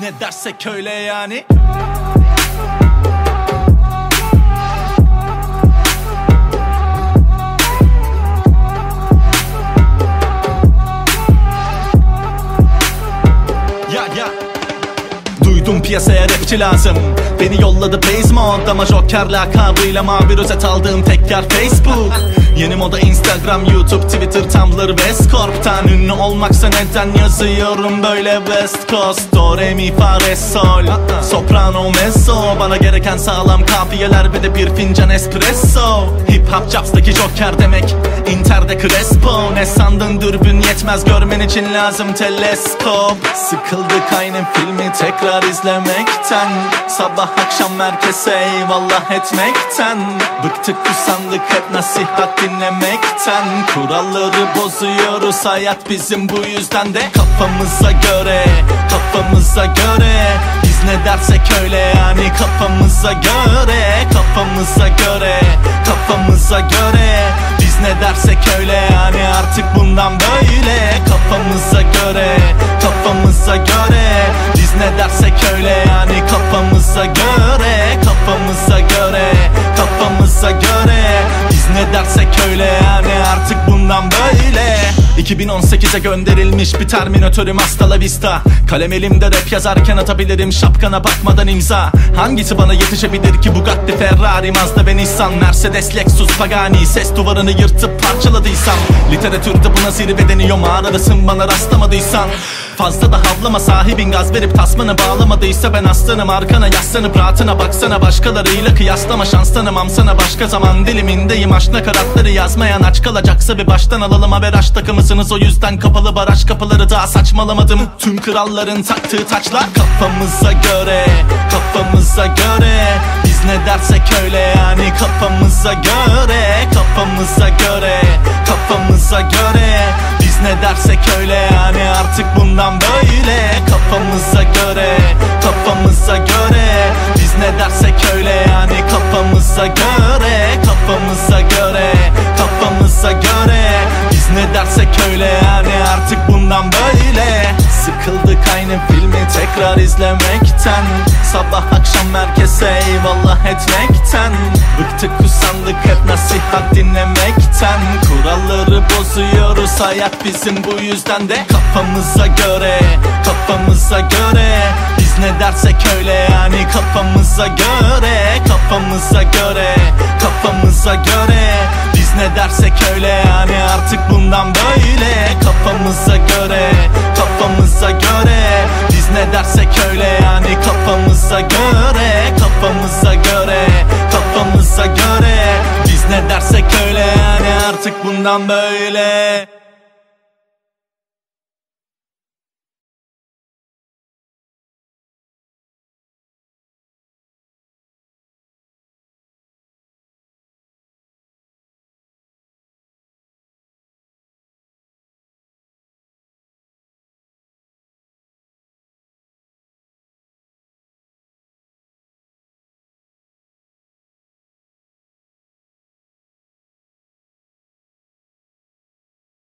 ne dersek öyle yani. Ya ya. Duydum piyasaya rapçi lazım. Beni yolladı basement ama Joker lakabıyla mavi rozet aldığım tek yer Facebook Yeni moda Instagram, YouTube, Twitter, Tumblr ve Scorp'tan Ünlü olmaksa neden yazıyorum böyle West Coast? Do, re, mi, fa, re, sol. Soprano, mezzo. Bana gereken sağlam kafiyeler ve de bir fincan espresso. Hip hop chops'taki Joker demek Inter'de Crespo. Ne sandın dürbün yetmez görmen için lazım teleskop. Sıkıldık aynı filmi tekrar izlemekten. Sabah akşam herkese eyvallah etmekten. Bıktık usandık hep nasihat dinlemekten. Kuralları bozuyoruz hayat bizim bu yüzden de. Kafamıza göre, kafamıza göre. Biz ne dersek öyle yani kafamıza göre. Kafamıza göre, kafamıza göre Biz ne dersek öyle yani artık bundan böyle. Kafamıza göre, kafamıza göre. Biz ne dersek öyle yani kafamıza göre. Kafamıza göre, kafamıza göre. Biz ne dersek öyle yani artık bundan böyle 2018'e gönderilmiş bir terminatörüm hasta la vista. Kalem elimde rap yazarken atabilirim şapkana bakmadan imza. Hangisi bana yetişebilir ki Bugatti, Ferrari, Mazda ve Nissan Mercedes, Lexus, Pagani. Ses duvarını yırtıp parçaladıysam Literatürde buna zirve deniyor. Mağaradasın bana rastlamadıysan Fazla da havlama. Sahibin gaz verip tasmanı bağlamadıysa Ben aslanım. Arkana yaslanıp rahatına baksana. Başkalarıyla kıyaslama şans tanımam Başka zaman dilimindeyim. Aşk nakaratları yazmayan aç kalacaksa bir baştan alalım Haber takımısınız o yüzden kapalı baraj kapıları daha saçmalamadım. Tüm kralların taktığı taçlar kafamıza göre Kafamıza göre. Biz ne dersek öyle yani kafamıza göre Kafamıza göre Kafamıza göre. Biz ne dersek öyle yani artık bundan böyle Kafamıza göre Kafamıza göre. Biz ne dersek öyle yani kafamıza göre Kafamıza göre Kafamıza göre ne dersek öyle yani artık bundan böyle. Sıkıldık aynı filmi tekrar izlemekten. Sabah akşam herkese eyvallah etmekten. Bıktık usandık hep nasihat dinlemekten. Kuralları bozuyoruz hayat bizim bu yüzden de. Kafamıza göre, kafamıza göre. Biz ne dersek öyle yani kafamıza göre. Kafamıza göre, kafamıza göre. Biz ne dersek öyle yani artık bundan böyle Kafamıza göre, kafamıza göre. Biz ne dersek öyle yani kafamıza göre Kafamıza göre, kafamıza göre. Biz ne dersek öyle yani artık bundan böyle